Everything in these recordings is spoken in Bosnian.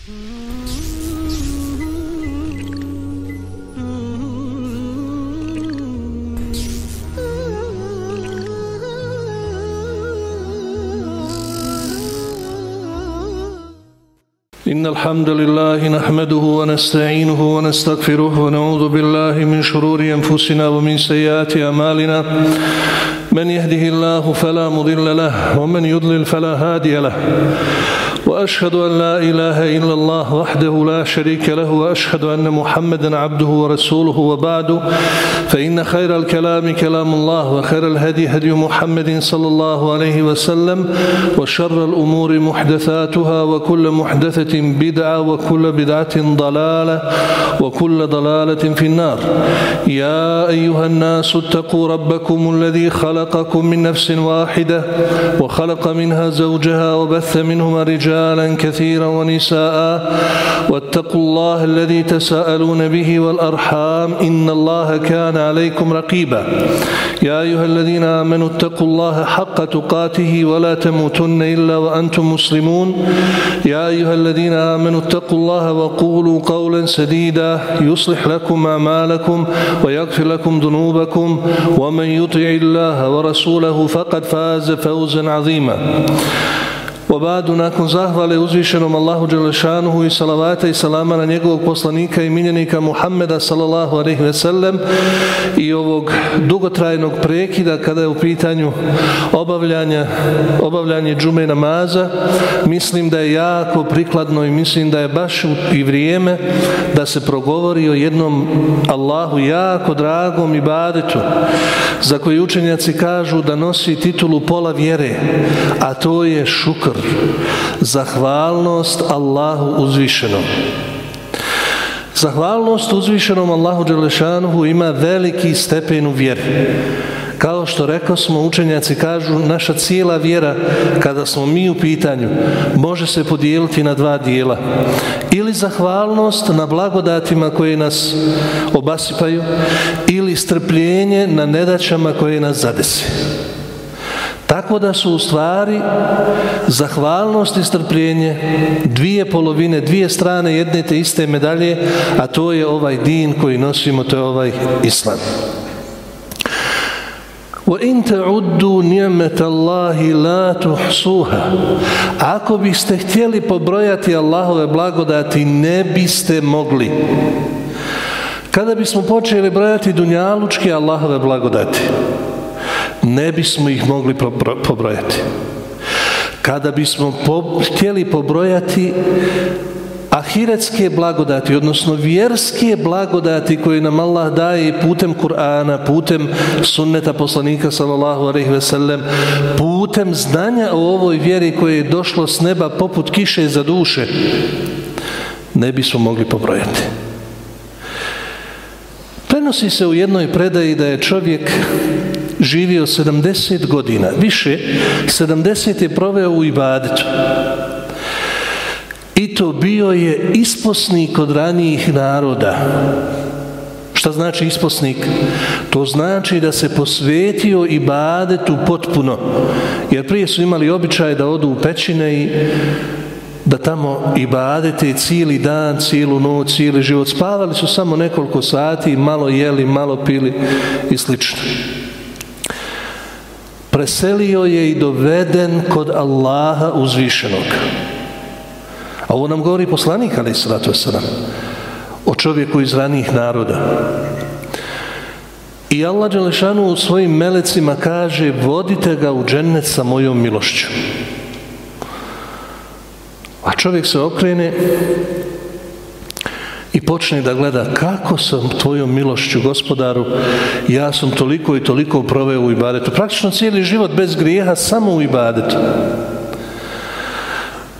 إن الحمد لله نحمده ونستعينه ونستغفره ونعوذ بالله من شرور أنفسنا ومن سيئات أمالنا من يهده الله فلا مضل له ومن يضلل فلا هادي له. وأشهد أن لا إله إلا الله وحده لا شريك له وأشهد أن محمدا عبده ورسوله وبعد فإن خير الكلام كلام الله وخير الهدي هدي محمد صلى الله عليه وسلم وشر الأمور محدثاتها وكل محدثة بدعة وكل بدعة ضلالة وكل ضلالة في النار. يا أيها الناس اتقوا ربكم الذي خلقكم من نفس واحدة وخلق منها زوجها وبث منهما رجالا رجالا كثيرا ونساء واتقوا الله الذي تساءلون به والأرحام إن الله كان عليكم رقيبا. يا أيها الذين آمنوا اتقوا الله حق تقاته ولا تموتن إلا وأنتم مسلمون. يا أيها الذين آمنوا اتقوا الله وقولوا قولا سديدا يصلح لكم أعمالكم ويغفر لكم ذنوبكم ومن يطع الله ورسوله فقد فاز فوزا عظيما. Obadu, nakon zahvale uzvišenom Allahu Đelešanuhu i salavata i salama na njegovog poslanika i miljenika Muhammeda sallallahu alaihi ve sellem i ovog dugotrajnog prekida kada je u pitanju obavljanja, obavljanje džume namaza, mislim da je jako prikladno i mislim da je baš i vrijeme da se progovori o jednom Allahu jako dragom ibadetu za koji učenjaci kažu da nosi titulu pola vjere, a to je šukr zahvalnost Allahu uzvišenom. Zahvalnost uzvišenom Allahu Đelešanuhu ima veliki stepen u vjeri. Kao što rekao smo, učenjaci kažu, naša cijela vjera, kada smo mi u pitanju, može se podijeliti na dva dijela. Ili zahvalnost na blagodatima koje nas obasipaju, ili strpljenje na nedaćama koje nas zadesi Tako da su u stvari zahvalnost i strpljenje dvije polovine, dvije strane jedne te iste medalje, a to je ovaj din koji nosimo, to je ovaj islam. وَإِن تَعُدُّوا نِعْمَةَ اللَّهِ لَا تُحْسُوهَا Ako biste htjeli pobrojati Allahove blagodati, ne biste mogli. Kada bismo počeli brojati dunjalučke Allahove blagodati, ne bismo ih mogli pobrojati. Kada bismo po, htjeli pobrojati ahiretske blagodati, odnosno vjerske blagodati koje nam Allah daje putem Kur'ana, putem sunneta poslanika sallallahu alaihi ve sellem, putem znanja o ovoj vjeri koje je došlo s neba poput kiše za duše, ne bismo mogli pobrojati. Prenosi se u jednoj predaji da je čovjek živio 70 godina, više, 70 je proveo u ibadetu. I to bio je isposnik od ranijih naroda. Šta znači isposnik? To znači da se posvetio ibadetu potpuno. Jer prije su imali običaj da odu u pećine i da tamo ibadete cijeli dan, cijelu noć, cijeli život. Spavali su samo nekoliko sati, malo jeli, malo pili i slično preselio je i doveden kod Allaha uzvišenog. A ovo nam govori poslanik, ali sratu sram, o čovjeku iz ranih naroda. I Allah Đelešanu u svojim melecima kaže vodite ga u džennet sa mojom milošću. A čovjek se okrene i počne da gleda kako sam tvojom milošću gospodaru ja sam toliko i toliko proveo u ibadetu. Praktično cijeli život bez grijeha samo u ibadetu.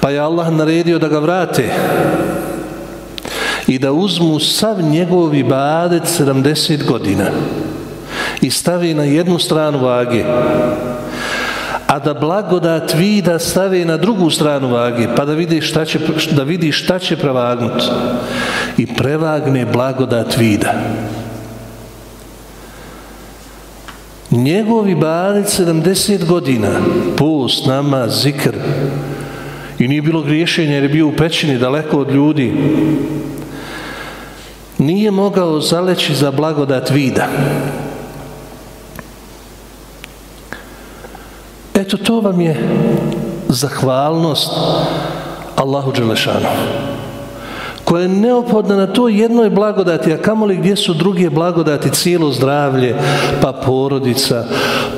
Pa je Allah naredio da ga vrate i da uzmu sav njegov ibadet 70 godina i stavi na jednu stranu vage a da blagodat vida stavi na drugu stranu vage pa da vidi šta će, da vidi šta će prevagnuti i prevagne blagodat vida. Njegovi badet 70 godina, post, nama, zikr, i nije bilo griješenja jer je bio u pećini daleko od ljudi nije mogao zaleći za blagodat vida eto to vam je zahvalnost Allahu Đelešanu koja je neophodna na to jednoj blagodati, a kamoli gdje su druge blagodati, cijelo zdravlje, pa porodica,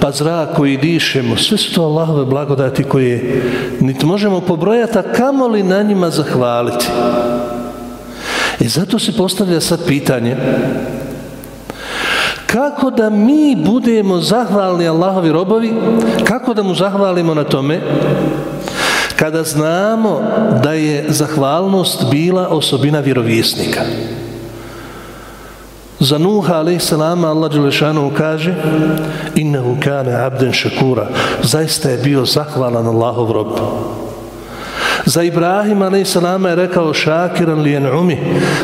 pa zrak koji dišemo, sve su to Allahove blagodati koje niti možemo pobrojati, a kamoli na njima zahvaliti. I zato se postavlja sad pitanje kako da mi budemo zahvalni Allahovi robovi, kako da mu zahvalimo na tome, kada znamo da je zahvalnost bila osobina vjerovjesnika. Za Nuha a.s. Allah Đelešanu kaže Innehu kane abden šakura Zaista je bio zahvalan Allahov rob. Za Ibrahim a.s. je rekao šakiran li umi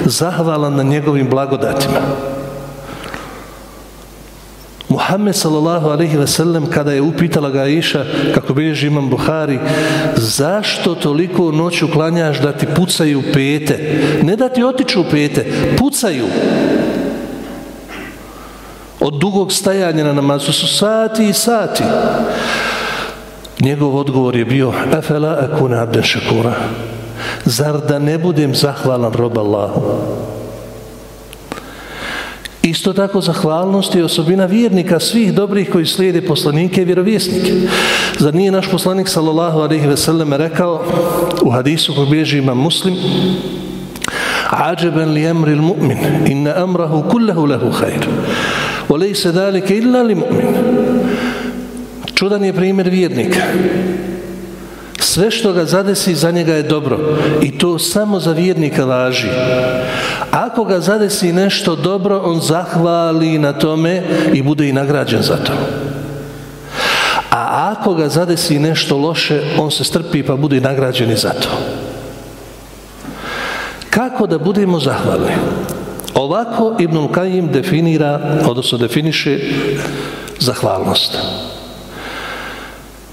Zahvalan na njegovim blagodatima. Muhammed sallallahu alaihi ve sellem kada je upitala ga Iša kako bilježi imam Buhari zašto toliko noću klanjaš da ti pucaju pete? Ne da ti otiču pete pucaju. Od dugog stajanja na namazu su sati i sati. Njegov odgovor je bio Efela akuna abden šakura? Zar da ne budem zahvalan rob Allahu? Isto tako zahvalnost je osobina vjernika svih dobrih koji slijede poslanike i vjerovjesnike. Zar nije naš poslanik sallallahu alaihi ve sellem rekao u hadisu koji bježi imam muslim Ađeben li emri mu'min inna amrahu kullahu lehu hajr Olej se dalike illa li mu'min Čudan je primjer vjernika sve što ga zadesi za njega je dobro. I to samo za vjernika važi ako ga zadesi nešto dobro on zahvali na tome i bude i nagrađen za to. A ako ga zadesi nešto loše on se strpi pa bude i nagrađen i za to. Kako da budemo zahvalni? Ovako Ibnul Kajim definira odnosno definiše zahvalnost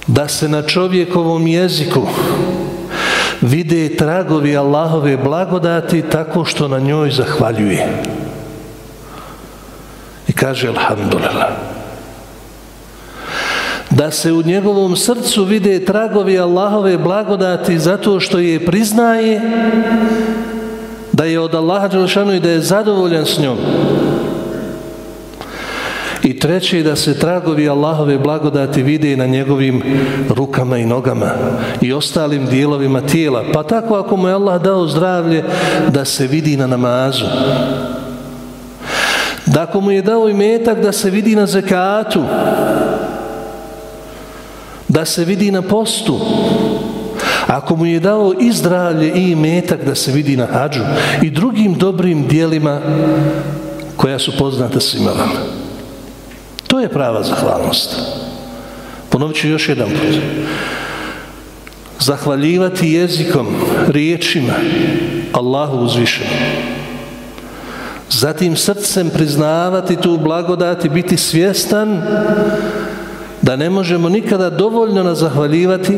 da se na čovjekovom jeziku vide tragovi Allahove blagodati tako što na njoj zahvaljuje. I kaže Alhamdulillah. Da se u njegovom srcu vide tragovi Allahove blagodati zato što je priznaje da je od Allaha Đelšanu i da je zadovoljan s njom. I treće da se tragovi Allahove blagodati vide na njegovim rukama i nogama i ostalim dijelovima tijela. Pa tako ako mu je Allah dao zdravlje da se vidi na namazu. Da ako mu je dao i metak da se vidi na zekatu. Da se vidi na postu. Ako mu je dao i zdravlje i metak da se vidi na hađu i drugim dobrim dijelima koja su poznata svima vama. To je prava zahvalnost. Ponovit ću još jedan put. Zahvaljivati jezikom, riječima Allahu uzvišenom. Zatim srcem priznavati tu blagodat i biti svjestan da ne možemo nikada dovoljno nas zahvaljivati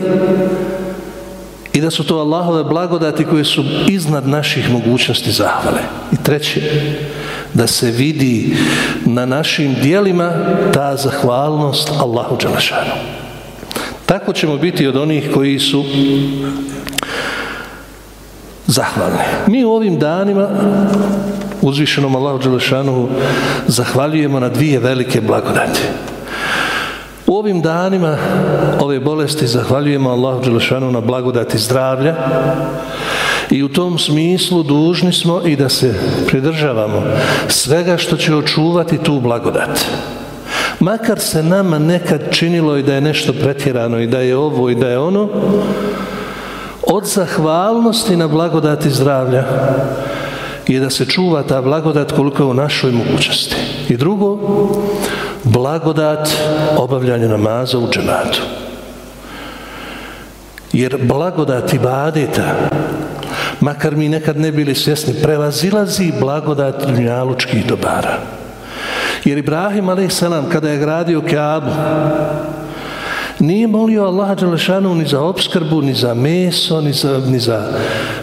i da su to Allahove blagodati koje su iznad naših mogućnosti zahvale. I treće, da se vidi na našim dijelima ta zahvalnost Allahu Đelešanu. Tako ćemo biti od onih koji su zahvalni. Mi u ovim danima uzvišenom Allahu Đelešanu zahvaljujemo na dvije velike blagodati. U ovim danima ove bolesti zahvaljujemo Allahu Đelešanu na blagodati zdravlja I u tom smislu dužni smo i da se pridržavamo svega što će očuvati tu blagodat. Makar se nama nekad činilo i da je nešto pretjerano i da je ovo i da je ono, od zahvalnosti na blagodati zdravlja je da se čuva ta blagodat koliko je u našoj mogućnosti. I drugo, blagodat obavljanja namaza u džematu. Jer blagodat ibadeta makar mi nekad ne bili svjesni, prevazilazi blagodat dunjalučkih dobara. Jer Ibrahim a.s. kada je gradio Kaabu, nije molio Allaha Đelešanu ni za obskrbu, ni za meso, ni za, ni za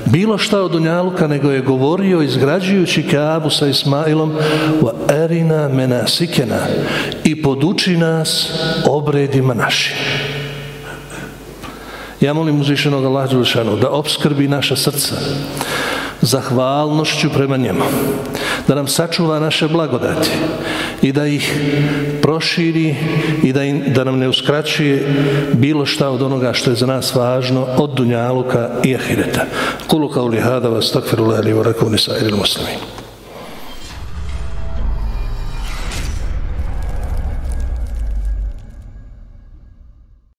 bilo šta od Dunjaluka, nego je govorio izgrađujući Kaabu sa Ismailom wa erina menasikena i poduči nas obredima našim. Ja molim uzvišenog Allaha Đelešanu da obskrbi naša srca zahvalnošću prema njemu, da nam sačuva naše blagodati i da ih proširi i da, im, da nam ne uskraćuje bilo šta od onoga što je za nas važno od dunjaluka i ahireta. Kulu kauli hada vas takfiru lehli u rekovni muslimin.